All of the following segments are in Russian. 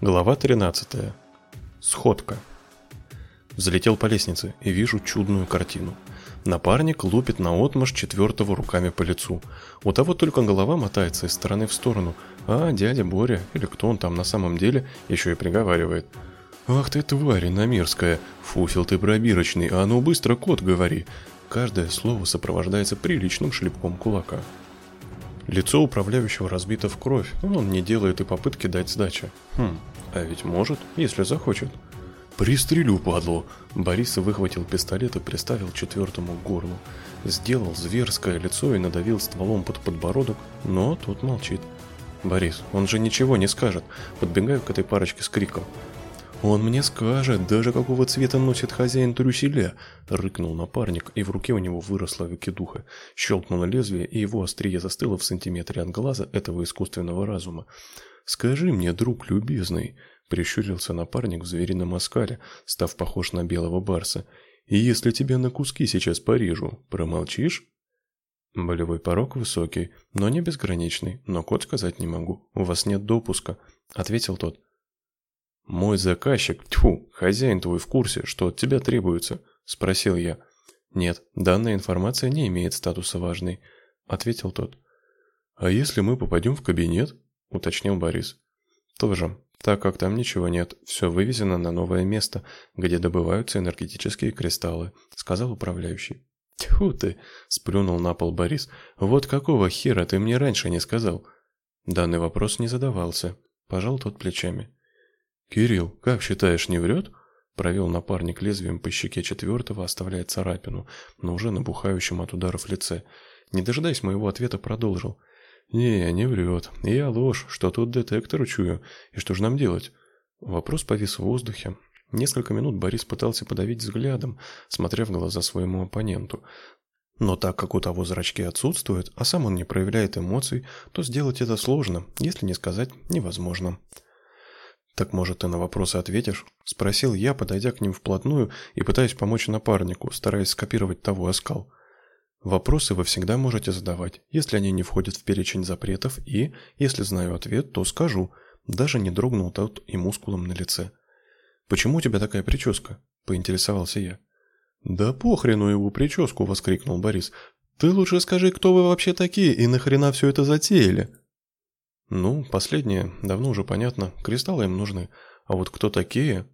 Глава 13. Сходка. Взлетел по лестнице и вижу чудную картину. Напарник лупит на отмаш четвертого руками по лицу. У того только голова мотается из стороны в сторону, а дядя Боря, или кто он там на самом деле, еще и приговаривает. «Ах ты тварь намирская! Фуфел ты пробирочный, а ну быстро кот говори!» Каждое слово сопровождается приличным шлепком кулака. Лицо управляющего разбито в кровь, но он не делает и попытки дать сдачи. Хм, а ведь может, если захочет. «Пристрелю, падлу!» Борис выхватил пистолет и приставил четвертому к горлу. Сделал зверское лицо и надавил стволом под подбородок, но тот молчит. «Борис, он же ничего не скажет!» Подбегаю к этой парочке с криком. «Он мне скажет, даже какого цвета носит хозяин трюселя!» — рыкнул напарник, и в руке у него выросла выкидуха. Щелкнуло лезвие, и его острие застыло в сантиметре от глаза этого искусственного разума. «Скажи мне, друг любезный!» — прищурился напарник в зверином оскале, став похож на белого барса. «И если тебя на куски сейчас порежу, промолчишь?» «Болевой порог высокий, но не безграничный, но код сказать не могу. У вас нет допуска», — ответил тот. «Мой заказчик, тьфу, хозяин твой в курсе, что от тебя требуется?» – спросил я. «Нет, данная информация не имеет статуса важной», – ответил тот. «А если мы попадем в кабинет?» – уточнил Борис. «Тоже, так как там ничего нет, все вывезено на новое место, где добываются энергетические кристаллы», – сказал управляющий. «Тьфу ты!» – сплюнул на пол Борис. «Вот какого хера ты мне раньше не сказал?» Данный вопрос не задавался. Пожал тот плечами. «Кирилл, как считаешь, не врет?» Провел напарник лезвием по щеке четвертого, оставляя царапину, но уже набухающем от ударов лице. Не дожидаясь моего ответа, продолжил. «Не, не врет. Я ложь, что тут детектор чую. И что же нам делать?» Вопрос повис в воздухе. Несколько минут Борис пытался подавить взглядом, смотря в глаза своему оппоненту. Но так как у того зрачки отсутствуют, а сам он не проявляет эмоций, то сделать это сложно, если не сказать невозможно. «Так, может, ты на вопросы ответишь?» – спросил я, подойдя к ним вплотную и пытаясь помочь напарнику, стараясь скопировать того оскал. Вопросы вы всегда можете задавать, если они не входят в перечень запретов, и, если знаю ответ, то скажу. Даже не дрогнул тот и мускулом на лице. «Почему у тебя такая прическа?» – поинтересовался я. «Да похрену его прическу!» – воскликнул Борис. «Ты лучше скажи, кто вы вообще такие и нахрена все это затеяли?» Ну, последнее давно уже понятно, кристаллы им нужны. А вот кто такие?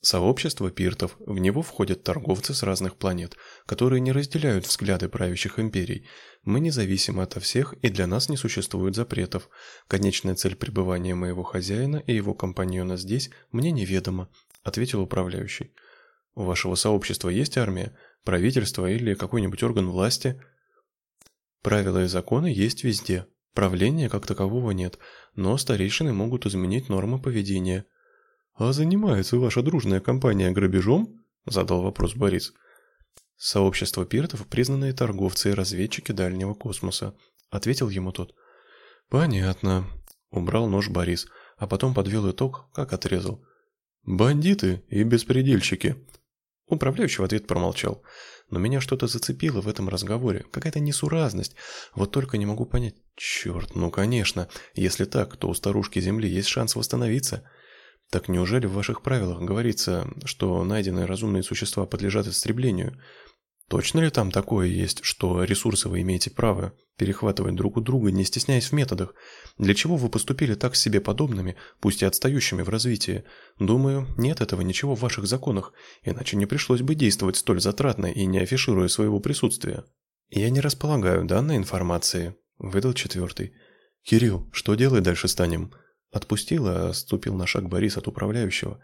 Сообщество пиртов, в него входят торговцы с разных планет, которые не разделяют взгляды правящих империй. Мы независимы ото всех, и для нас не существует запретов. Конечная цель пребывания моего хозяина и его компаньона здесь мне неведома, ответил управляющий. У вашего сообщества есть армия, правительство или какой-нибудь орган власти? Правила и законы есть везде, Правления как такового нет, но старейшины могут изменить нормы поведения. «А занимается ваша дружная компания грабежом?» – задал вопрос Борис. «Сообщество пиртов – признанные торговцы и разведчики дальнего космоса», – ответил ему тот. «Понятно», – убрал нож Борис, а потом подвел итог, как отрезал. «Бандиты и беспредельщики». Управляющий в ответ промолчал но меня что-то зацепило в этом разговоре, какая-то несуразность. Вот только не могу понять. Черт, ну конечно, если так, то у старушки Земли есть шанс восстановиться. Так неужели в ваших правилах говорится, что найденные разумные существа подлежат истреблению? Точно ли там такое есть, что ресурсы вы имеете право перехватывать друг у друга, не стесняясь в методах? Для чего вы поступили так с себе подобными, пусть и отстающими в развитии? Думаю, нет этого ничего в ваших законах, иначе не пришлось бы действовать столь затратно и не афишируя своего присутствия. Я не располагаю данной информацией, выдал четвертый. Кирилл, что делать дальше станем? Отпустил, а ступил на шаг Борис от управляющего.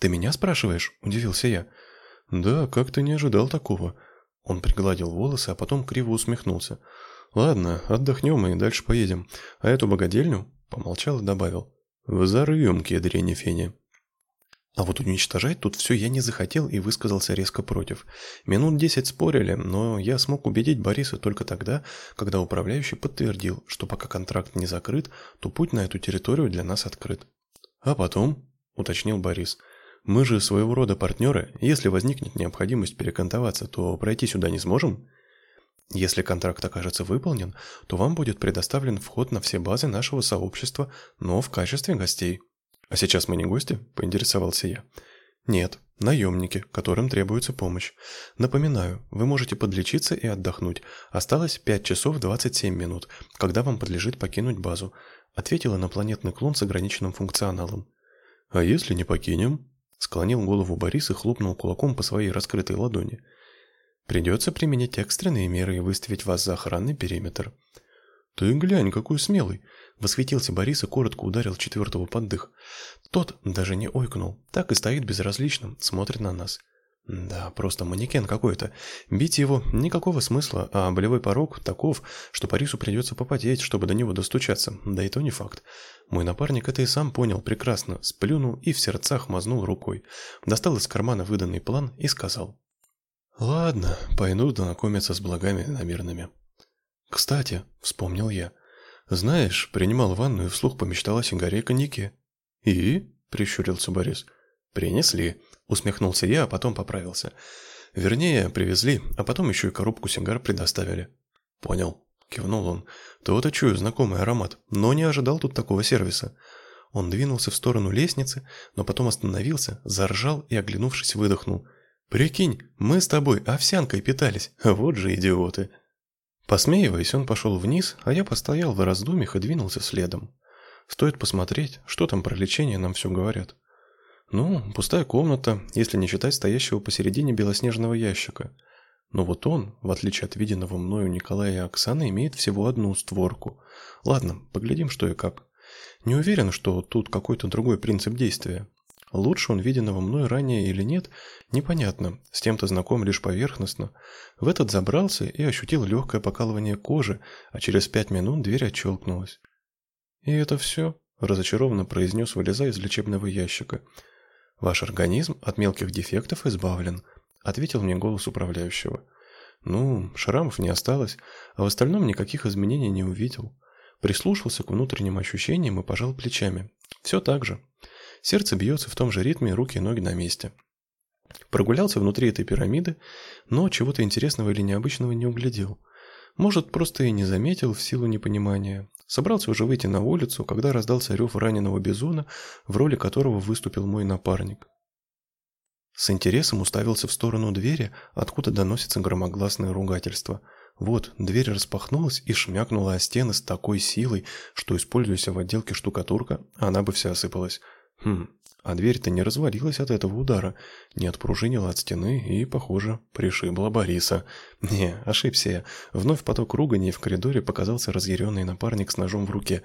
Ты меня спрашиваешь? удивился я. Да, как ты не ожидал такого? Он пригладил волосы, а потом криво усмехнулся. «Ладно, отдохнем и дальше поедем. А эту богадельню?» Помолчал и добавил. «Взорвем, кедрень фене». А вот уничтожать тут все я не захотел и высказался резко против. Минут десять спорили, но я смог убедить Бориса только тогда, когда управляющий подтвердил, что пока контракт не закрыт, то путь на эту территорию для нас открыт. «А потом?» – уточнил Борис – мы же своего рода партнеры. Если возникнет необходимость перекантоваться, то пройти сюда не сможем. Если контракт окажется выполнен, то вам будет предоставлен вход на все базы нашего сообщества, но в качестве гостей. «А сейчас мы не гости?» – поинтересовался я. «Нет, наемники, которым требуется помощь. Напоминаю, вы можете подлечиться и отдохнуть. Осталось 5 часов 27 минут, когда вам подлежит покинуть базу», – ответил инопланетный клон с ограниченным функционалом. «А если не покинем?» – склонил голову Борис и хлопнул кулаком по своей раскрытой ладони. «Придется применить экстренные меры и выставить вас за охранный периметр». «Ты глянь, какой смелый!» Восхитился Борис и коротко ударил четвертого под дых. Тот даже не ойкнул, так и стоит безразлично, смотрит на нас. Да, просто манекен какой-то. Бить его никакого смысла, а болевой порог таков, что Борису придется попотеть, чтобы до него достучаться. Да и то не факт. Мой напарник это и сам понял прекрасно, сплюнул и в сердцах мазнул рукой. Достал из кармана выданный план и сказал. «Ладно, пойду знакомиться с благами намеренными». «Кстати», — вспомнил я, — знаешь, принимал ванну и вслух помечтал о сигаре коньяке. И? прищурился Борис. Принесли, усмехнулся я, а потом поправился. Вернее, привезли, а потом еще и коробку сигар предоставили. Понял, кивнул он. То-то чую знакомый аромат, но не ожидал тут такого сервиса. Он двинулся в сторону лестницы, но потом остановился, заржал и, оглянувшись, выдохнул. «Прикинь, мы с тобой овсянкой питались, вот же идиоты!» Посмеиваясь, он пошел вниз, а я постоял в раздумьях и двинулся следом. Стоит посмотреть, что там про лечение нам все говорят. Ну, пустая комната, если не считать стоящего посередине белоснежного ящика. Но вот он, в отличие от виденного мною Николая и Оксаны, имеет всего одну створку. Ладно, поглядим, что и как. Не уверен, что тут какой-то другой принцип действия. Лучше он виденного мной ранее или нет, непонятно, с тем-то знаком лишь поверхностно. В этот забрался и ощутил легкое покалывание кожи, а через пять минут дверь отщелкнулась. «И это все?» – разочарованно произнес, вылезая из лечебного ящика. «Ваш организм от мелких дефектов избавлен», – ответил мне голос управляющего. «Ну, шрамов не осталось, а в остальном никаких изменений не увидел». Прислушался к внутренним ощущениям и пожал плечами. «Все так же». Сердце бьется в том же ритме, руки и ноги на месте. Прогулялся внутри этой пирамиды, но чего-то интересного или необычного не углядел. Может, просто и не заметил в силу непонимания. Собрался уже выйти на улицу, когда раздался рев раненого бизона, в роли которого выступил мой напарник. С интересом уставился в сторону двери, откуда доносится громогласное ругательство. Вот, дверь распахнулась и шмякнула о стены с такой силой, что, используясь в отделке штукатурка, она бы вся осыпалась. Хм, а дверь-то не развалилась от этого удара, не отпружинила от стены и, похоже, пришибла Бориса. Не, ошибся я. Вновь поток ругани, в коридоре показался разъяренный напарник с ножом в руке.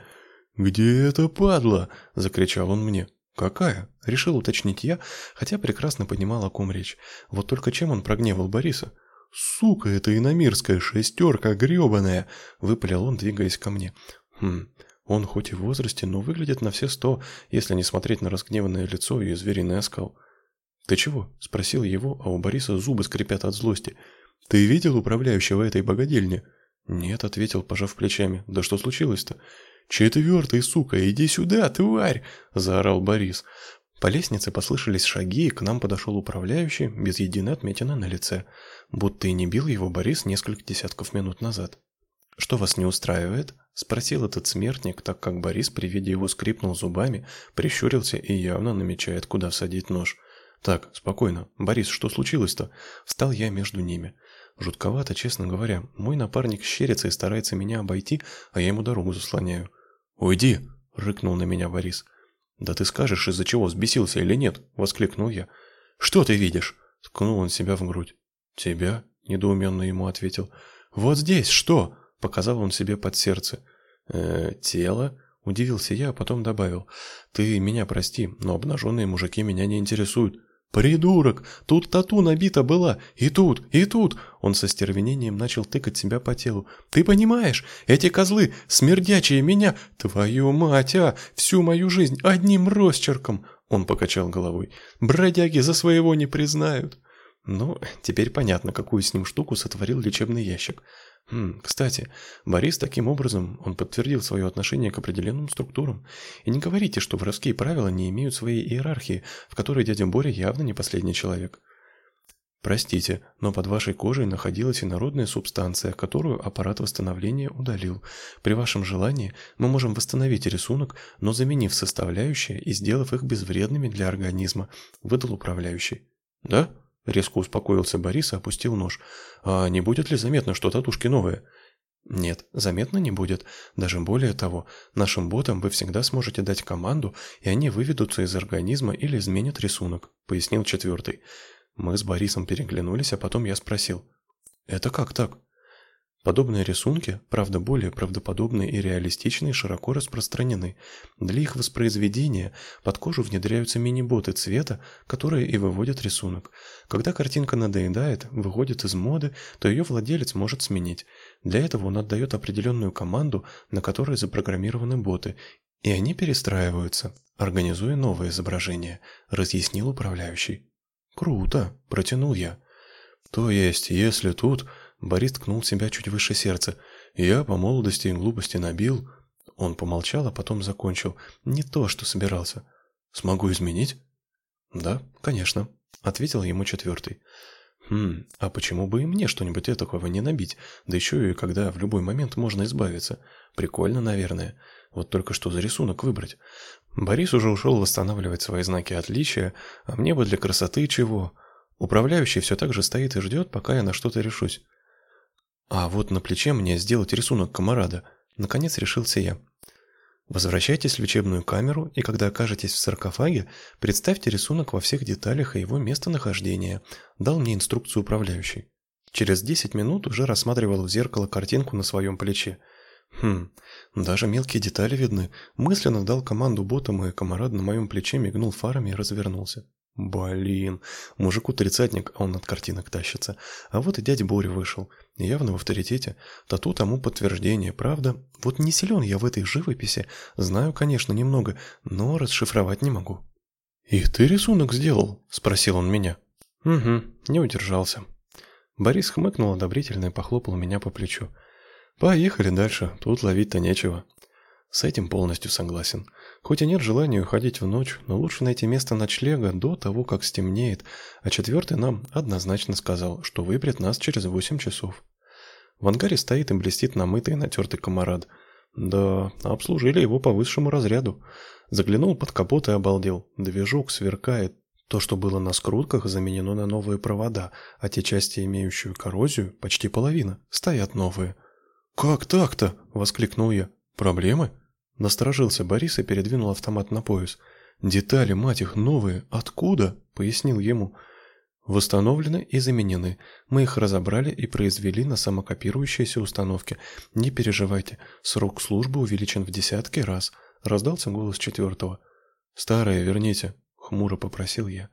«Где это падла?» – закричал он мне. «Какая?» – решил уточнить я, хотя прекрасно понимал, о ком речь. Вот только чем он прогневал Бориса? «Сука, это иномирская шестерка гребаная!» – выпалил он, двигаясь ко мне. «Хм, он хоть и в возрасте, но выглядит на все сто, если не смотреть на разгневанное лицо и звериный оскал. «Ты чего?» – спросил его, а у Бориса зубы скрипят от злости. «Ты видел управляющего этой богадельни?» «Нет», – ответил, пожав плечами. «Да что случилось-то?» «Четвертый, сука, иди сюда, тварь!» – заорал Борис. По лестнице послышались шаги, и к нам подошел управляющий, без единой отметины на лице, будто и не бил его Борис несколько десятков минут назад. «Что вас не устраивает?» – спросил этот смертник, так как Борис при виде его скрипнул зубами, прищурился и явно намечает, куда всадить нож. «Так, спокойно. Борис, что случилось-то?» Встал я между ними. Жутковато, честно говоря. Мой напарник щерится и старается меня обойти, а я ему дорогу заслоняю. «Уйди!» – рыкнул на меня Борис. «Да ты скажешь, из-за чего, взбесился или нет?» – воскликнул я. «Что ты видишь?» – ткнул он себя в грудь. «Тебя?» – недоуменно ему ответил. «Вот здесь что?» Показал он себе под сердце. «Э, тело?» Удивился я, а потом добавил. «Ты меня прости, но обнаженные мужики меня не интересуют». «Придурок! Тут тату набита была! И тут, и тут!» Он со стервенением начал тыкать себя по телу. «Ты понимаешь? Эти козлы, смердячие меня! Твою мать, а! Всю мою жизнь одним росчерком!» Он покачал головой. «Бродяги за своего не признают!» Ну, теперь понятно, какую с ним штуку сотворил лечебный ящик. Хм, кстати, Борис таким образом, он подтвердил свое отношение к определенным структурам. И не говорите, что воровские правила не имеют своей иерархии, в которой дядя Боря явно не последний человек. Простите, но под вашей кожей находилась инородная субстанция, которую аппарат восстановления удалил. При вашем желании мы можем восстановить рисунок, но заменив составляющие и сделав их безвредными для организма, выдал управляющий. Да? Резко успокоился Борис и опустил нож. А не будет ли заметно, что татушки новые? Нет, заметно не будет. Даже более того, нашим ботам вы всегда сможете дать команду, и они выведутся из организма или изменят рисунок, пояснил четвертый. Мы с Борисом переглянулись, а потом я спросил. «Это как так?» Подобные рисунки, правда более правдоподобные и реалистичные, широко распространены. Для их воспроизведения под кожу внедряются мини-боты цвета, которые и выводят рисунок. Когда картинка надоедает, выходит из моды, то ее владелец может сменить. Для этого он отдает определенную команду, на которой запрограммированы боты, и они перестраиваются, организуя новое изображение, разъяснил управляющий. «Круто!» – протянул я. «То есть, если тут...» – Борис ткнул себя чуть выше сердца. «Я по молодости и глупости набил...» Он помолчал, а потом закончил. «Не то, что собирался. Смогу изменить?» «Да, конечно», – ответил ему четвертый. «Хм, а почему бы и мне что-нибудь такого не набить? Да еще и когда в любой момент можно избавиться. Прикольно, наверное. Вот только что за рисунок выбрать. Борис уже ушел восстанавливать свои знаки отличия, а мне бы для красоты чего. Управляющий все так же стоит и ждет, пока я на что-то решусь. А вот на плече мне сделать рисунок комарада. Наконец решился я. Возвращайтесь в лечебную камеру, и когда окажетесь в саркофаге, представьте рисунок во всех деталях и его местонахождение. Дал мне инструкцию управляющий. Через 10 минут уже рассматривал в зеркало картинку на своем плече. Хм, даже мелкие детали видны. Мысленно дал команду ботам, и комарад на моем плече мигнул фарами и развернулся. Блин, мужику тридцатник, а он от картинок тащится. А вот и дядя Боря вышел, явно в авторитете. Тату тому подтверждение, правда? Вот не силен я в этой живописи, знаю, конечно, немного, но расшифровать не могу. «И ты рисунок сделал?» – спросил он меня. «Угу, не удержался». Борис хмыкнул одобрительно и похлопал меня по плечу. Поехали дальше, тут ловить-то нечего. С этим полностью согласен. Хоть и нет желания уходить в ночь, но лучше найти место ночлега до того, как стемнеет, а четвертый нам однозначно сказал, что выберет нас через восемь часов. В ангаре стоит и блестит намытый и натертый комарад. Да, обслужили его по высшему разряду. Заглянул под капот и обалдел. Движок сверкает. То, что было на скрутках, заменено на новые провода, а те части, имеющие коррозию, почти половина, стоят новые – «Как так-то?» – воскликнул я. «Проблемы?» Насторожился Борис и передвинул автомат на пояс. «Детали, мать их, новые. Откуда?» – пояснил ему. «Восстановлены и заменены. Мы их разобрали и произвели на самокопирующейся установке. Не переживайте, срок службы увеличен в десятки раз», – раздался голос четвертого. «Старые верните», – хмуро попросил я.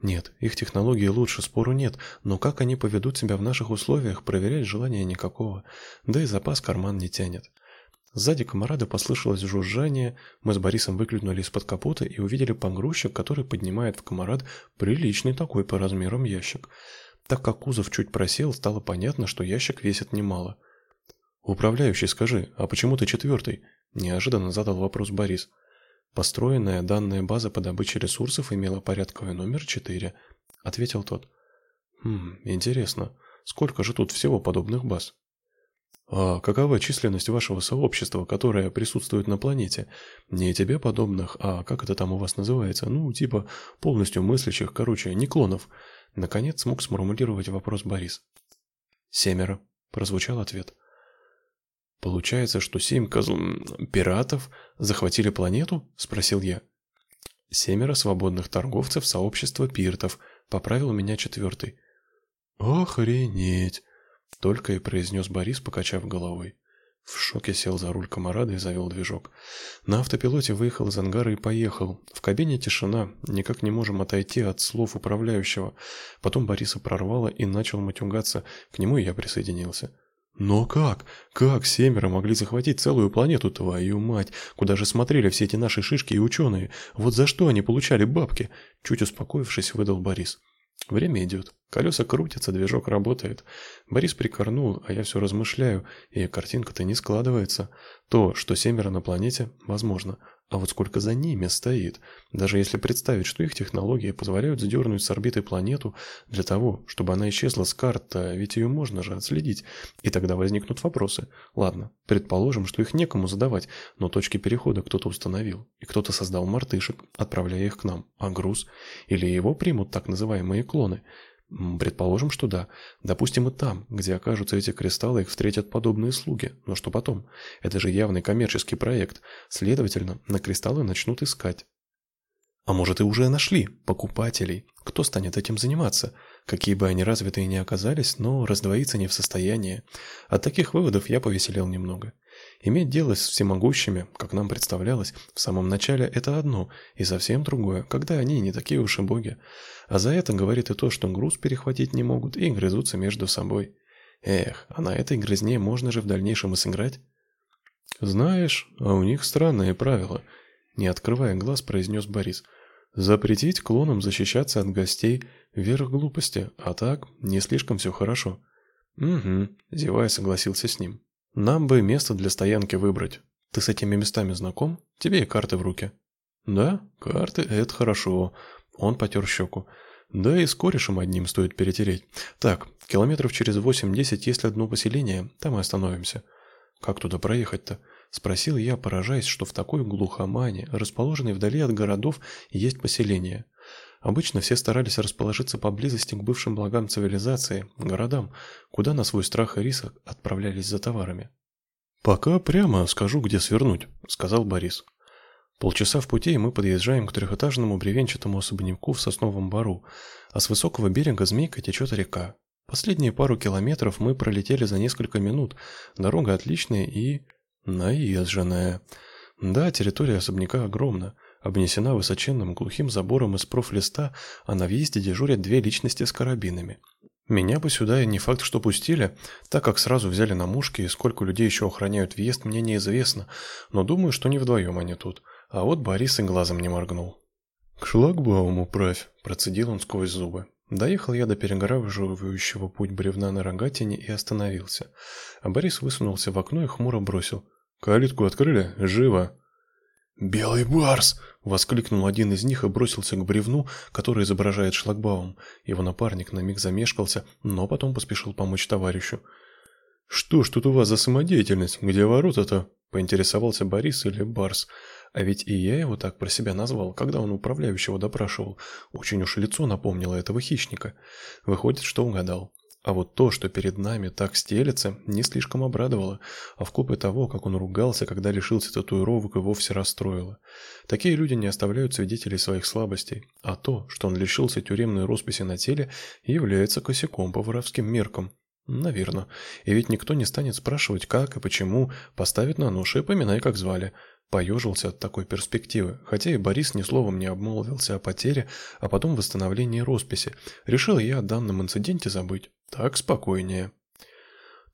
Нет, их технологии лучше, спору нет, но как они поведут себя в наших условиях, проверять желания никакого, да и запас карман не тянет. Сзади комарада послышалось жужжание, мы с Борисом выглянули из-под капота и увидели погрузчик, который поднимает в комарад приличный такой по размерам ящик. Так как кузов чуть просел, стало понятно, что ящик весит немало. «Управляющий, скажи, а почему ты четвертый?» – неожиданно задал вопрос Борис. Построенная данная база по добыче ресурсов имела порядковый номер 4, ответил тот. Хм, интересно, сколько же тут всего подобных баз? А какова численность вашего сообщества, которое присутствует на планете? Не тебе подобных, а как это там у вас называется? Ну, типа полностью мыслящих, короче, не клонов. Наконец смог сформулировать вопрос Борис. Семеро, прозвучал ответ. Получается, что семь козл... пиратов захватили планету? Спросил я. Семеро свободных торговцев сообщества пиртов, поправил меня четвертый. Охренеть! Только и произнес Борис, покачав головой. В шоке сел за руль комарада и завел движок. На автопилоте выехал из ангара и поехал. В кабине тишина, никак не можем отойти от слов управляющего. Потом Бориса прорвало и начал матюгаться, к нему я присоединился. Но как? Как семеро могли захватить целую планету, твою мать? Куда же смотрели все эти наши шишки и ученые? Вот за что они получали бабки? Чуть успокоившись, выдал Борис. Время идет. Колеса крутятся, движок работает. Борис прикорнул, а я все размышляю, и картинка-то не складывается. То, что семеро на планете, возможно. А вот сколько за ними стоит. Даже если представить, что их технологии позволяют сдернуть с орбиты планету для того, чтобы она исчезла с карт, а ведь ее можно же отследить. И тогда возникнут вопросы. Ладно, предположим, что их некому задавать, но точки перехода кто-то установил. И кто-то создал мартышек, отправляя их к нам. А груз? Или его примут так называемые клоны? Предположим, что да. Допустим, и там, где окажутся эти кристаллы, их встретят подобные слуги. Но что потом? Это же явный коммерческий проект. Следовательно, на кристаллы начнут искать. А может и уже нашли покупателей. Кто станет этим заниматься? Какие бы они развитые ни оказались, но раздвоиться не в состоянии. От таких выводов я повеселел немного. Иметь дело с всемогущими, как нам представлялось, в самом начале это одно, и совсем другое, когда они не такие уж и боги. А за это говорит и то, что груз перехватить не могут и грызутся между собой. Эх, а на этой грызне можно же в дальнейшем и сыграть. Знаешь, а у них странные правила, не открывая глаз, произнес Борис. Запретить клонам защищаться от гостей верх глупости, а так не слишком все хорошо. Угу, зевая согласился с ним. Нам бы место для стоянки выбрать. Ты с этими местами знаком? Тебе и карты в руки. Да, карты это хорошо. Он потер щеку. Да и с корешем одним стоит перетереть. Так, километров через восемь-десять есть одно поселение, там и остановимся. Как туда проехать-то? Спросил я, поражаясь, что в такой глухомане, расположенной вдали от городов, есть поселение. Обычно все старались расположиться поблизости к бывшим благам цивилизации, городам, куда на свой страх и риск отправлялись за товарами. «Пока прямо скажу, где свернуть», — сказал Борис. Полчаса в пути, и мы подъезжаем к трехэтажному бревенчатому особняку в сосновом бару, а с высокого берега змейка течет река. Последние пару километров мы пролетели за несколько минут. Дорога отличная и... наезженная. Да, территория особняка огромна обнесена высоченным глухим забором из профлиста, а на въезде дежурят две личности с карабинами. Меня бы сюда и не факт, что пустили, так как сразу взяли на мушки, и сколько людей еще охраняют въезд, мне неизвестно, но думаю, что не вдвоем они тут. А вот Борис и глазом не моргнул. «К шлагбауму правь», – процедил он сквозь зубы. Доехал я до перегораживающего путь бревна на рогатине и остановился. А Борис высунулся в окно и хмуро бросил. «Калитку открыли? Живо!» «Белый барс!» — воскликнул один из них и бросился к бревну, которое изображает шлагбаум. Его напарник на миг замешкался, но потом поспешил помочь товарищу. «Что ж тут у вас за самодеятельность? Где ворота-то?» — поинтересовался Борис или Барс. А ведь и я его так про себя назвал, когда он управляющего допрашивал. Очень уж лицо напомнило этого хищника. Выходит, что угадал. А вот то, что перед нами так стелется, не слишком обрадовало, а в купе того, как он ругался, когда лишился татуировок, и вовсе расстроило. Такие люди не оставляют свидетелей своих слабостей, а то, что он лишился тюремной росписи на теле, является косяком по воровским меркам. Наверно. И ведь никто не станет спрашивать, как и почему, поставит на нож и поминай, как звали. Поежился от такой перспективы, хотя и Борис ни словом не обмолвился о потере, а потом восстановлении росписи. Решил я о данном инциденте забыть. Так спокойнее.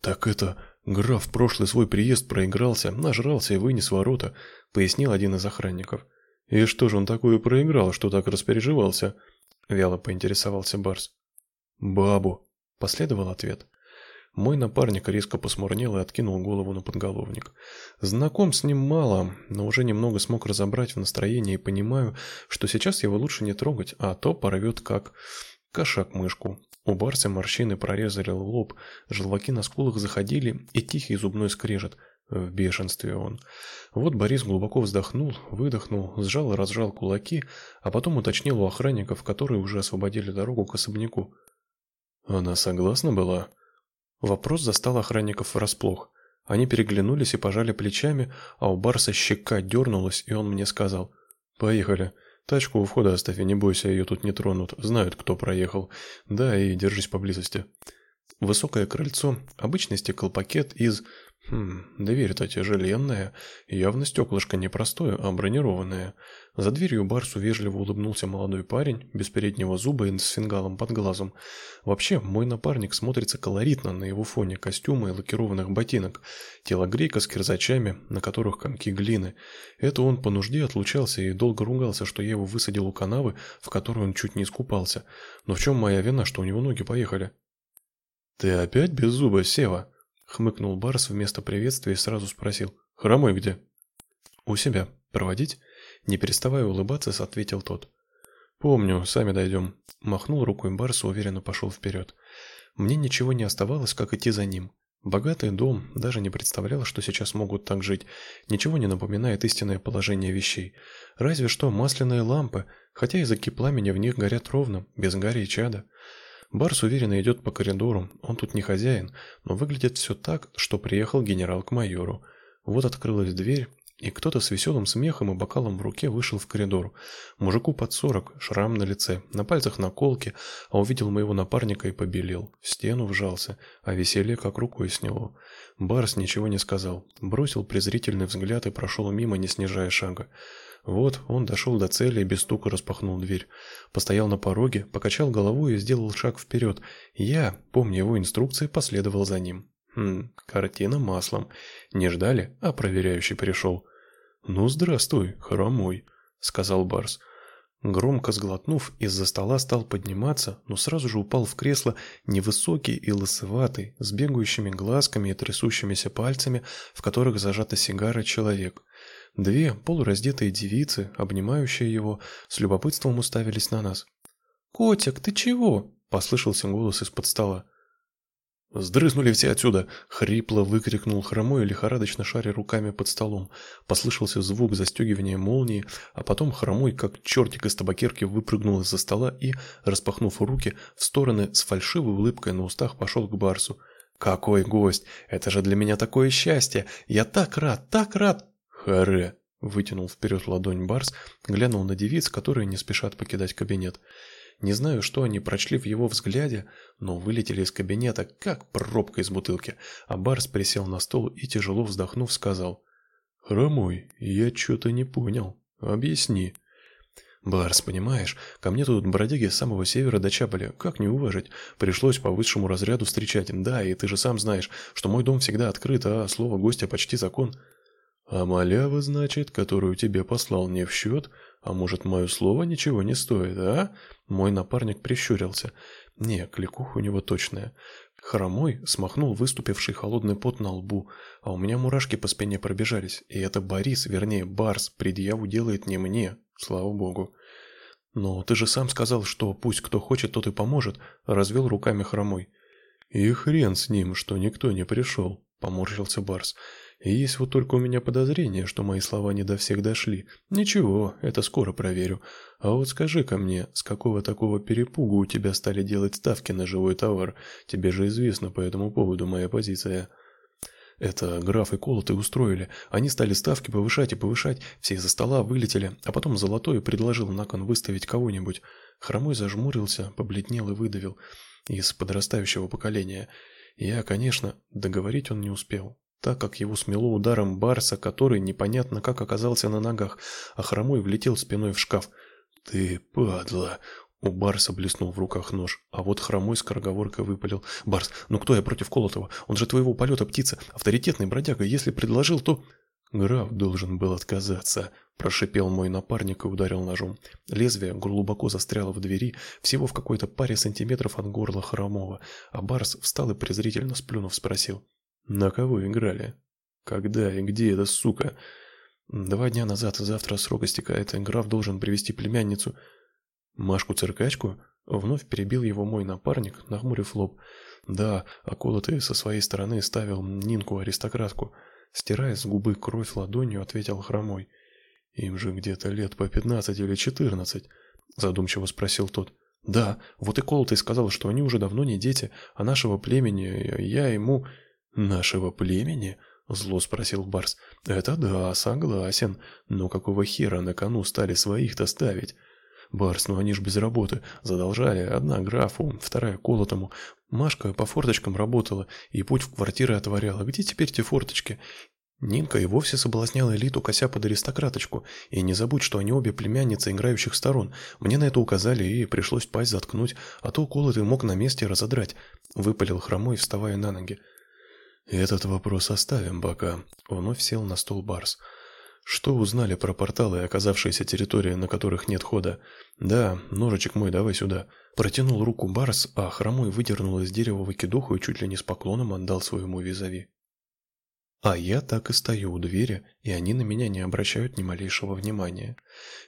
Так это граф в прошлый свой приезд проигрался, нажрался и вынес ворота, пояснил один из охранников. И что же он такое проиграл, что так распереживался? вяло поинтересовался Барс. Бабу, последовал ответ. Мой напарник резко посмурнел и откинул голову на подголовник. Знаком с ним мало, но уже немного смог разобрать в настроении и понимаю, что сейчас его лучше не трогать, а то порвет как кошак мышку. У Барса морщины прорезали лоб, желваки на скулах заходили и тихий зубной скрежет. В бешенстве он. Вот Борис глубоко вздохнул, выдохнул, сжал и разжал кулаки, а потом уточнил у охранников, которые уже освободили дорогу к особняку. «Она согласна была?» Вопрос застал охранников врасплох. Они переглянулись и пожали плечами, а у Барса щека дернулась, и он мне сказал «Поехали». Тачку у входа оставь, не бойся, ее тут не тронут. Знают, кто проехал. Да, и держись поблизости. Высокое крыльцо, обычный стеклопакет из Хм, дверь-то тяжеленная, явно стеклышко не простое, а бронированное. За дверью Барсу вежливо улыбнулся молодой парень, без переднего зуба и с фингалом под глазом. Вообще, мой напарник смотрится колоритно на его фоне костюма и лакированных ботинок, телогрейка с кирзачами, на которых комки глины. Это он по нужде отлучался и долго ругался, что я его высадил у канавы, в которой он чуть не искупался. Но в чем моя вина, что у него ноги поехали? «Ты опять без зуба, Сева?» Хмыкнул Барс вместо приветствия и сразу спросил. «Хромой где?» «У себя. Проводить?» Не переставая улыбаться, ответил тот. «Помню, сами дойдем». Махнул рукой Барс и уверенно пошел вперед. Мне ничего не оставалось, как идти за ним. Богатый дом, даже не представлял, что сейчас могут так жить. Ничего не напоминает истинное положение вещей. Разве что масляные лампы, хотя языки пламени в них горят ровно, без гари и чада. Барс уверенно идет по коридору, он тут не хозяин, но выглядит все так, что приехал генерал к майору. Вот открылась дверь, и кто-то с веселым смехом и бокалом в руке вышел в коридор. Мужику под сорок, шрам на лице, на пальцах наколки, а увидел моего напарника и побелел. В стену вжался, а веселье как рукой сняло. Барс ничего не сказал, бросил презрительный взгляд и прошел мимо, не снижая шага. Вот он дошел до цели и без стука распахнул дверь. Постоял на пороге, покачал головой и сделал шаг вперед. Я, помня его инструкции, последовал за ним. Хм, картина маслом. Не ждали, а проверяющий пришел. «Ну, здравствуй, хромой», — сказал Барс. Громко сглотнув, из-за стола стал подниматься, но сразу же упал в кресло невысокий и лысоватый, с бегающими глазками и трясущимися пальцами, в которых зажата сигара человек. Две полураздетые девицы, обнимающие его, с любопытством уставились на нас. «Котик, ты чего?» – послышался голос из-под стола. «Сдрызнули все отсюда!» — хрипло выкрикнул хромой, лихорадочно шаря руками под столом. Послышался звук застегивания молнии, а потом хромой, как чертик из табакерки, выпрыгнул из-за стола и, распахнув руки, в стороны с фальшивой улыбкой на устах пошел к Барсу. «Какой гость! Это же для меня такое счастье! Я так рад, так рад!» «Харе!» — вытянул вперед ладонь Барс, глянул на девиц, которые не спешат покидать кабинет. Не знаю, что они прочли в его взгляде, но вылетели из кабинета, как пробка из бутылки, а Барс присел на стол и, тяжело вздохнув, сказал «Хромой, я что-то не понял. Объясни». «Барс, понимаешь, ко мне тут бродяги с самого севера дочапали. Как не уважить? Пришлось по высшему разряду встречать. Да, и ты же сам знаешь, что мой дом всегда открыт, а слово гостя почти закон». А малява, значит, которую тебе послал не в счет, а может, мое слово ничего не стоит, а? Мой напарник прищурился. Не, кликуха у него точная. Хромой смахнул выступивший холодный пот на лбу, а у меня мурашки по спине пробежались. И это Борис, вернее, Барс, предъяву делает не мне, слава богу. Но ты же сам сказал, что пусть кто хочет, тот и поможет, развел руками Хромой. И хрен с ним, что никто не пришел, поморщился Барс. Есть вот только у меня подозрение, что мои слова не до всех дошли. Ничего, это скоро проверю. А вот скажи-ка мне, с какого такого перепугу у тебя стали делать ставки на живой товар? Тебе же известна по этому поводу моя позиция. Это граф и колоты устроили. Они стали ставки повышать и повышать, все из-за стола вылетели, а потом Золотой предложил на кон выставить кого-нибудь. Хромой зажмурился, побледнел и выдавил. Из подрастающего поколения. Я, конечно, договорить он не успел так как его смело ударом Барса, который непонятно как оказался на ногах, а хромой влетел спиной в шкаф. «Ты падла!» У Барса блеснул в руках нож, а вот хромой скороговоркой выпалил. «Барс, ну кто я против Колотова? Он же твоего полета птица, авторитетный бродяга, если предложил, то...» «Граф должен был отказаться», – прошипел мой напарник и ударил ножом. Лезвие глубоко застряло в двери, всего в какой-то паре сантиметров от горла хромого, а Барс встал и презрительно сплюнув спросил. На кого играли? Когда и где эта сука? Два дня назад, завтра срок истекает, и граф должен привести племянницу. Машку-циркачку? Вновь перебил его мой напарник, нахмурив лоб. Да, околотый со своей стороны ставил Нинку-аристократку. Стирая с губы кровь ладонью, ответил хромой. Им же где-то лет по пятнадцать или четырнадцать, задумчиво спросил тот. Да, вот и Колотый сказал, что они уже давно не дети, а нашего племени я ему «Нашего племени?» — зло спросил Барс. «Это да, согласен. Но какого хера на кону стали своих-то ставить?» «Барс, ну они ж без работы. Задолжали. Одна графу, вторая колотому. Машка по форточкам работала и путь в квартиры отворяла. Где теперь те форточки? Нинка и вовсе соблазняла элиту, кося под аристократочку. И не забудь, что они обе племянницы играющих сторон. Мне на это указали, и пришлось пасть заткнуть, а то колотый мог на месте разодрать. Выпалил хромой, вставая на ноги. «Этот вопрос оставим пока», — вновь сел на стол Барс. «Что узнали про порталы и оказавшиеся территории, на которых нет хода?» «Да, ножичек мой, давай сюда». Протянул руку Барс, а хромой выдернул из дерева выкидуху и чуть ли не с поклоном отдал своему визави. А я так и стою у двери, и они на меня не обращают ни малейшего внимания.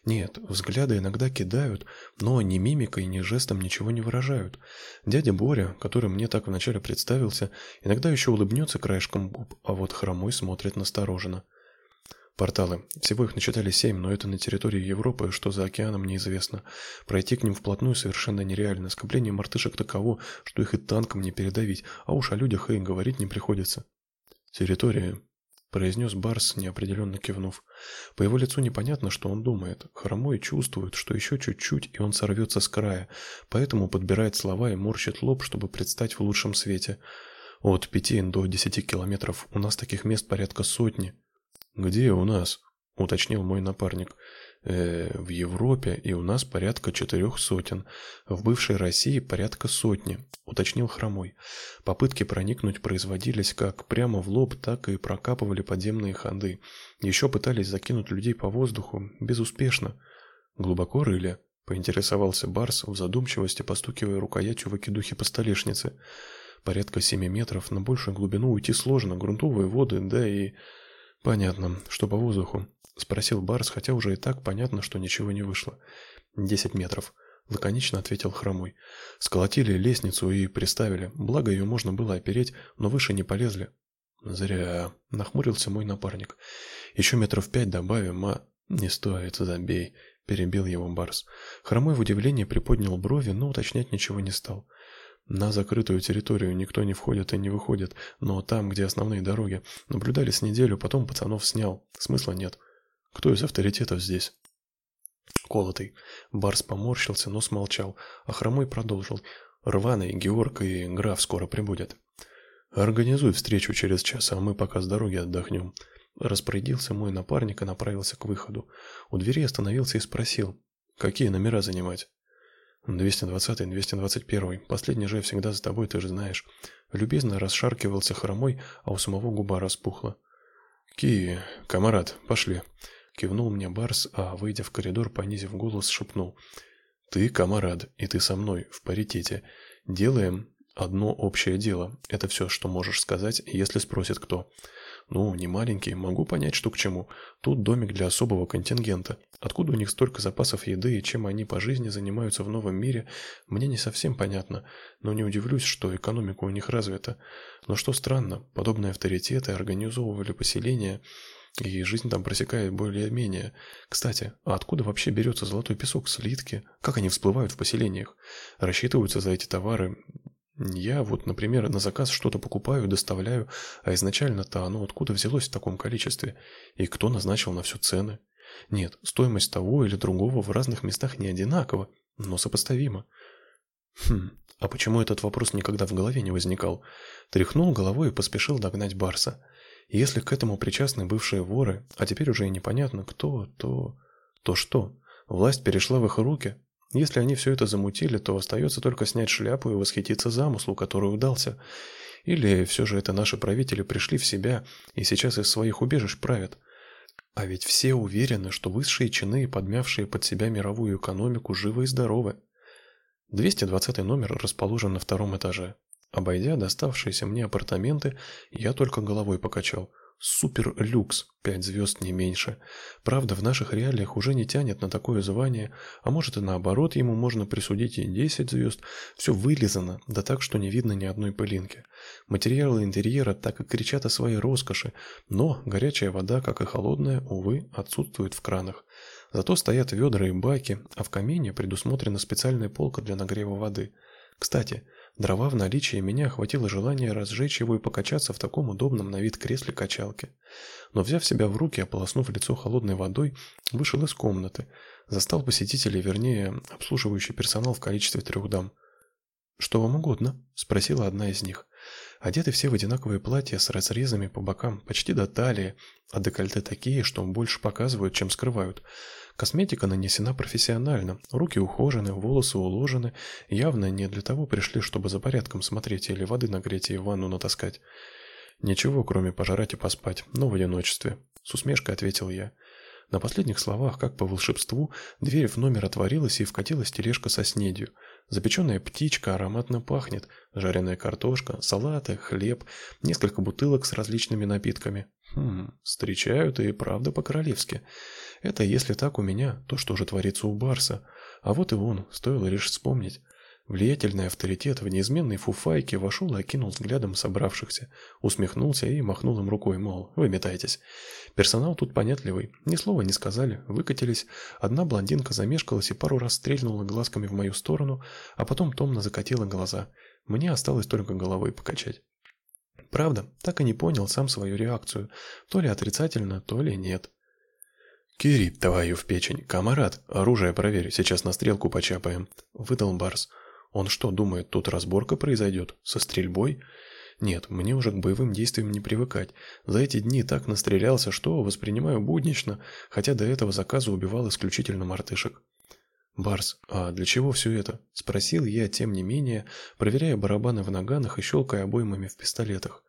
Нет, взгляды иногда кидают, но ни мимикой, ни жестом ничего не выражают. Дядя Боря, который мне так вначале представился, иногда еще улыбнется краешком губ, а вот хромой смотрит настороженно. Порталы. Всего их начитали семь, но это на территории Европы, что за океаном неизвестно. Пройти к ним вплотную совершенно нереально. Скопление мартышек таково, что их и танком не передавить, а уж о людях и говорить не приходится. «Территория», — произнес Барс, неопределенно кивнув. По его лицу непонятно, что он думает. Хромой чувствует, что еще чуть-чуть, и он сорвется с края, поэтому подбирает слова и морщит лоб, чтобы предстать в лучшем свете. От пяти до десяти километров у нас таких мест порядка сотни. «Где у нас?» — уточнил мой напарник э, в Европе и у нас порядка четырех сотен, в бывшей России порядка сотни, уточнил Хромой. Попытки проникнуть производились как прямо в лоб, так и прокапывали подземные ходы. Еще пытались закинуть людей по воздуху, безуспешно. Глубоко рыли, поинтересовался Барс в задумчивости, постукивая рукоятью выкидухи по столешнице. Порядка семи метров, на большую глубину уйти сложно, грунтовые воды, да и... Понятно, что по воздуху. — спросил Барс, хотя уже и так понятно, что ничего не вышло. «Десять метров», — лаконично ответил Хромой. «Сколотили лестницу и приставили, благо ее можно было опереть, но выше не полезли». «Зря», — нахмурился мой напарник. «Еще метров пять добавим, а...» «Не стоит, забей», — перебил его Барс. Хромой в удивлении приподнял брови, но уточнять ничего не стал. На закрытую территорию никто не входит и не выходит, но там, где основные дороги, наблюдали с неделю, потом пацанов снял. Смысла нет. Кто из авторитетов здесь? Колотый. Барс поморщился, но смолчал, а Хромой продолжил. Рваный, Георг и граф скоро прибудет. Организуй встречу через час, а мы пока с дороги отдохнем. Распорядился мой напарник и направился к выходу. У двери остановился и спросил, какие номера занимать. 220 221 Последний же всегда за тобой, ты же знаешь. Любезно расшаркивался хромой, а у самого губа распухла. Ки, камарад, пошли. Кивнул мне Барс, а, выйдя в коридор, понизив голос, шепнул. «Ты, комарад, и ты со мной, в паритете. Делаем одно общее дело. Это все, что можешь сказать, если спросит кто. Ну, не маленький, могу понять, что к чему. Тут домик для особого контингента. Откуда у них столько запасов еды и чем они по жизни занимаются в новом мире, мне не совсем понятно, но не удивлюсь, что экономика у них развита. Но что странно, подобные авторитеты организовывали поселения и жизнь там просекает более-менее. Кстати, а откуда вообще берется золотой песок, слитки? Как они всплывают в поселениях? Рассчитываются за эти товары? Я вот, например, на заказ что-то покупаю, доставляю, а изначально-то оно откуда взялось в таком количестве? И кто назначил на все цены? Нет, стоимость того или другого в разных местах не одинакова, но сопоставима. Хм, а почему этот вопрос никогда в голове не возникал? Тряхнул головой и поспешил догнать Барса. Если к этому причастны бывшие воры, а теперь уже и непонятно кто, то... То что? Власть перешла в их руки? Если они все это замутили, то остается только снять шляпу и восхититься замыслу, который удался. Или все же это наши правители пришли в себя и сейчас из своих убежищ правят. А ведь все уверены, что высшие чины, подмявшие под себя мировую экономику, живы и здоровы. 220 номер расположен на втором этаже. Обойдя доставшиеся мне апартаменты, я только головой покачал. Супер люкс, пять звезд не меньше. Правда, в наших реалиях уже не тянет на такое звание, а может и наоборот, ему можно присудить и 10 звезд. Все вылизано, да так, что не видно ни одной пылинки. Материалы интерьера так и кричат о своей роскоши, но горячая вода, как и холодная, увы, отсутствует в кранах. Зато стоят ведра и баки, а в камине предусмотрена специальная полка для нагрева воды. Кстати, Дрова в наличии, меня охватило желание разжечь его и покачаться в таком удобном на вид кресле качалки. Но взяв себя в руки, ополоснув лицо холодной водой, вышел из комнаты. Застал посетителей, вернее, обслуживающий персонал в количестве трех дам. «Что вам угодно?» – спросила одна из них. Одеты все в одинаковые платья с разрезами по бокам, почти до талии, а декольте такие, что больше показывают, чем скрывают. Косметика нанесена профессионально, руки ухожены, волосы уложены, явно не для того пришли, чтобы за порядком смотреть или воды нагреть и ванну натаскать. Ничего, кроме пожрать и поспать, но в одиночестве, с усмешкой ответил я. На последних словах, как по волшебству, дверь в номер отворилась и вкатилась тележка со снедью. Запеченная птичка ароматно пахнет, жареная картошка, салаты, хлеб, несколько бутылок с различными напитками. Хм, встречают и правда по-королевски. Это если так у меня, то что же творится у Барса? А вот и он, стоило лишь вспомнить. Влиятельный авторитет в неизменной фуфайке вошел и окинул взглядом собравшихся, усмехнулся и махнул им рукой, мол, вы метайтесь. Персонал тут понятливый, ни слова не сказали, выкатились. Одна блондинка замешкалась и пару раз стрельнула глазками в мою сторону, а потом томно закатила глаза. Мне осталось только головой покачать. Правда, так и не понял сам свою реакцию, то ли отрицательно, то ли нет. «Кири, твою в печень! Камарат, оружие проверь, сейчас на стрелку почапаем!» — выдал Барс. Он что, думает, тут разборка произойдет? Со стрельбой? Нет, мне уже к боевым действиям не привыкать. За эти дни так настрелялся, что воспринимаю буднично, хотя до этого заказа убивал исключительно мартышек. «Барс, а для чего все это?» – спросил я, тем не менее, проверяя барабаны в наганах и щелкая обоймами в пистолетах.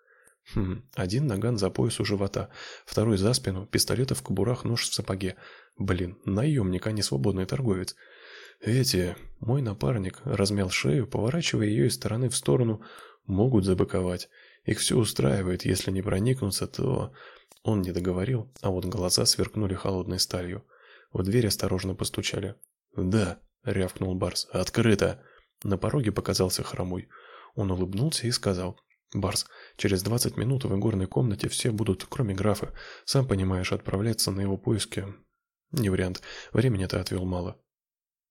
Хм, один наган за пояс у живота, второй за спину, пистолеты в кобурах, нож в сапоге. Блин, наемник, а не свободный торговец. Эти, мой напарник, размял шею, поворачивая ее из стороны в сторону, могут забыковать. Их все устраивает, если не проникнуться, то... Он не договорил, а вот глаза сверкнули холодной сталью. В дверь осторожно постучали. «Да», — рявкнул Барс, — «открыто». На пороге показался хромой. Он улыбнулся и сказал, «Барс, через двадцать минут в игорной комнате все будут, кроме графа. Сам понимаешь, отправляться на его поиски... Не вариант, времени-то отвел мало».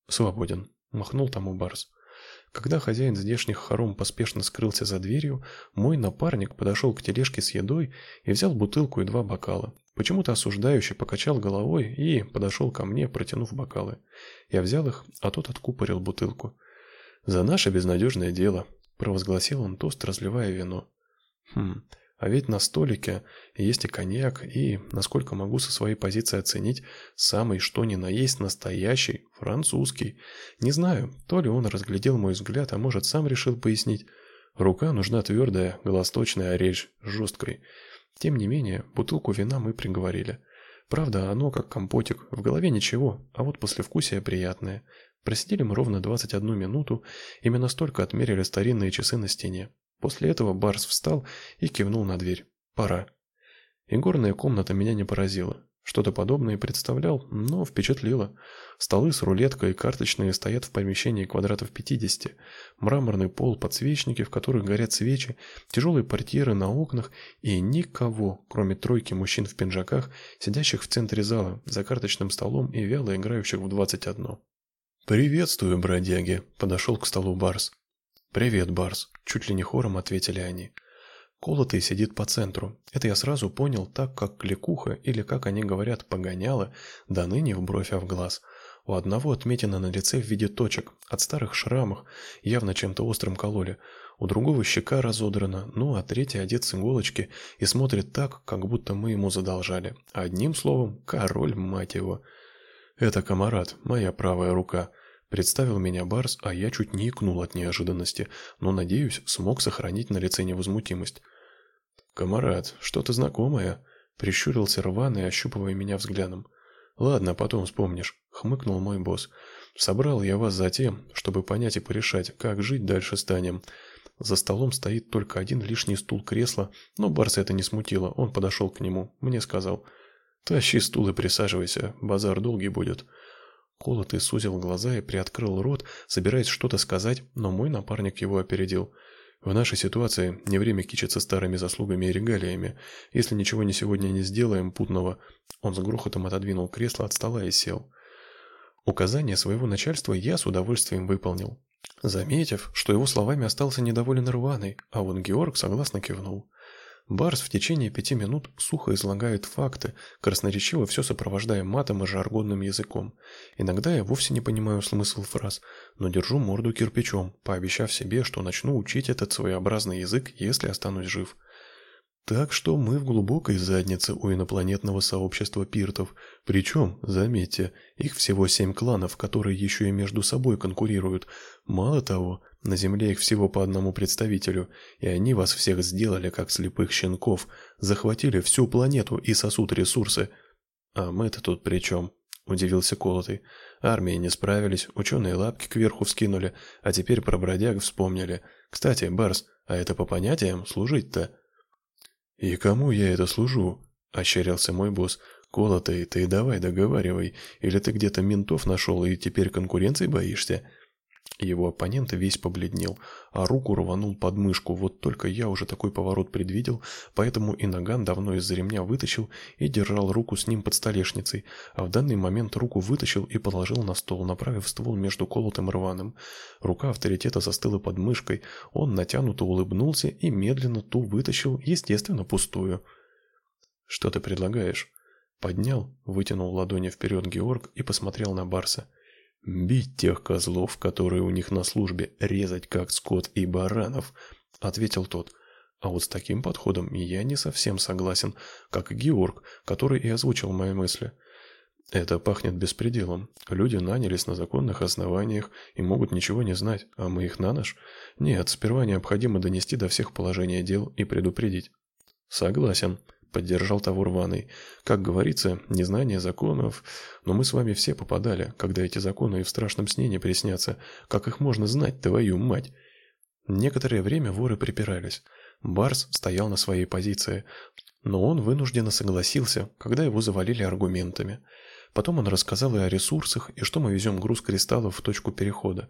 «Свободен», — махнул тому Барс. Когда хозяин здешних хором поспешно скрылся за дверью, мой напарник подошел к тележке с едой и взял бутылку и два бокала. Почему-то осуждающий покачал головой и подошел ко мне, протянув бокалы. Я взял их, а тот откупорил бутылку. «За наше безнадежное дело», — провозгласил он тост, разливая вино. «Хм, а ведь на столике есть и коньяк, и, насколько могу со своей позиции оценить, самый что ни на есть настоящий, французский. Не знаю, то ли он разглядел мой взгляд, а может сам решил пояснить. Рука нужна твердая, голосточная, а речь жесткой. Тем не менее, бутылку вина мы приговорили. Правда, оно как компотик, в голове ничего, а вот послевкусие приятное. Просидели мы ровно 21 минуту, именно столько отмерили старинные часы на стене. После этого Барс встал и кивнул на дверь. «Пора». Игорная комната меня не поразила. Что-то подобное представлял, но впечатлило. Столы с рулеткой и карточные стоят в помещении квадратов 50. Мраморный пол, подсвечники, в которых горят свечи, тяжелые портьеры на окнах и никого, кроме тройки мужчин в пинжаках, сидящих в центре зала, за карточным столом и вяло играющих в 21. «Приветствую, бродяги», — подошел к столу Барс. «Привет, Барс», — чуть ли не хором ответили они. Колотый сидит по центру. Это я сразу понял, так как кликуха, или как они говорят, погоняла, да ныне в бровь, а в глаз. У одного отметина на лице в виде точек, от старых шрамов, явно чем-то острым кололи. У другого щека разодрана, ну а третий одет с иголочки и смотрит так, как будто мы ему задолжали. Одним словом, король, мать его. Это комарат, моя правая рука. Представил меня Барс, а я чуть не икнул от неожиданности, но, надеюсь, смог сохранить на лице невозмутимость. «Камарад, что-то знакомое», — прищурился рваный, ощупывая меня взглядом. «Ладно, потом вспомнишь», — хмыкнул мой босс. «Собрал я вас за тем, чтобы понять и порешать, как жить дальше станем». За столом стоит только один лишний стул кресла, но Барса это не смутило, он подошел к нему, мне сказал. «Тащи стул и присаживайся, базар долгий будет». Колотый сузил глаза и приоткрыл рот, собираясь что-то сказать, но мой напарник его опередил. В нашей ситуации не время кичиться старыми заслугами и регалиями. Если ничего не сегодня не сделаем путного, он с грохотом отодвинул кресло от стола и сел. Указание своего начальства я с удовольствием выполнил, заметив, что его словами остался недоволен рваный, а вот Георг согласно кивнул. Барс в течение пяти минут сухо излагает факты, красноречиво все сопровождая матом и жаргонным языком. Иногда я вовсе не понимаю смысл фраз, но держу морду кирпичом, пообещав себе, что начну учить этот своеобразный язык, если останусь жив. Так что мы в глубокой заднице у инопланетного сообщества пиртов. Причем, заметьте, их всего семь кланов, которые еще и между собой конкурируют. Мало того, на Земле их всего по одному представителю, и они вас всех сделали как слепых щенков, захватили всю планету и сосут ресурсы. А мы-то тут при чем? Удивился Колотый. Армии не справились, ученые лапки кверху вскинули, а теперь про бродяг вспомнили. Кстати, Барс, а это по понятиям служить-то? «И кому я это служу?» – ощерился мой босс. «Колотый, ты давай договаривай, или ты где-то ментов нашел и теперь конкуренции боишься?» Его оппонент весь побледнел, а руку рванул под мышку. Вот только я уже такой поворот предвидел, поэтому и наган давно из-за ремня вытащил и держал руку с ним под столешницей, а в данный момент руку вытащил и положил на стол, направив ствол между колотым рваным. Рука авторитета застыла под мышкой, он натянуто улыбнулся и медленно ту вытащил, естественно, пустую. «Что ты предлагаешь?» Поднял, вытянул ладони вперед Георг и посмотрел на Барса. «Бить тех козлов, которые у них на службе, резать как скот и баранов», — ответил тот. А вот с таким подходом я не совсем согласен, как Георг, который и озвучил мои мысли. Это пахнет беспределом. Люди нанялись на законных основаниях и могут ничего не знать, а мы их на нож? Нет, сперва необходимо донести до всех положения дел и предупредить. Согласен, поддержал того рваный. Как говорится, незнание законов, но мы с вами все попадали, когда эти законы и в страшном сне не приснятся. Как их можно знать, твою мать? Некоторое время воры припирались. Барс стоял на своей позиции, но он вынужденно согласился, когда его завалили аргументами. Потом он рассказал и о ресурсах, и что мы везем груз кристаллов в точку перехода.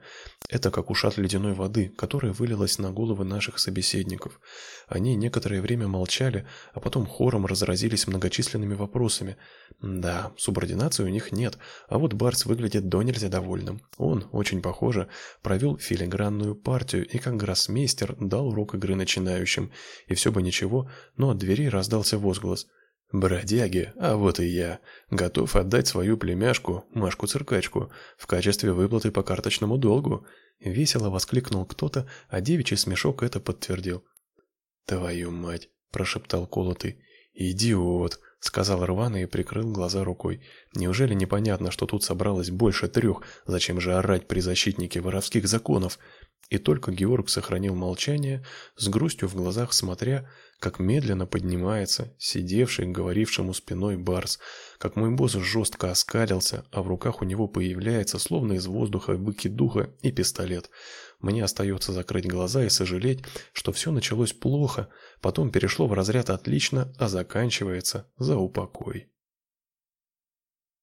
Это как ушат ледяной воды, которая вылилась на головы наших собеседников. Они некоторое время молчали, а потом хором разразились многочисленными вопросами. Да, субординации у них нет, а вот Барс выглядит до нельзя довольным. Он, очень похоже, провел филигранную партию и как гроссмейстер дал урок игры начинающим. И все бы ничего, но от двери раздался возглас – Бродяги, а вот и я, готов отдать свою племяшку, Машку-циркачку, в качестве выплаты по карточному долгу. Весело воскликнул кто-то, а девичий смешок это подтвердил. «Твою мать!» – прошептал Колотый. «Идиот!» – сказал рваный и прикрыл глаза рукой. «Неужели непонятно, что тут собралось больше трех? Зачем же орать при защитнике воровских законов?» И только Георг сохранил молчание, с грустью в глазах смотря, как медленно поднимается сидевший говорившему спиной Барс, как мой босс жестко оскалился, а в руках у него появляется, словно из воздуха, выкидуха и пистолет. Мне остается закрыть глаза и сожалеть, что все началось плохо, потом перешло в разряд отлично, а заканчивается за упокой.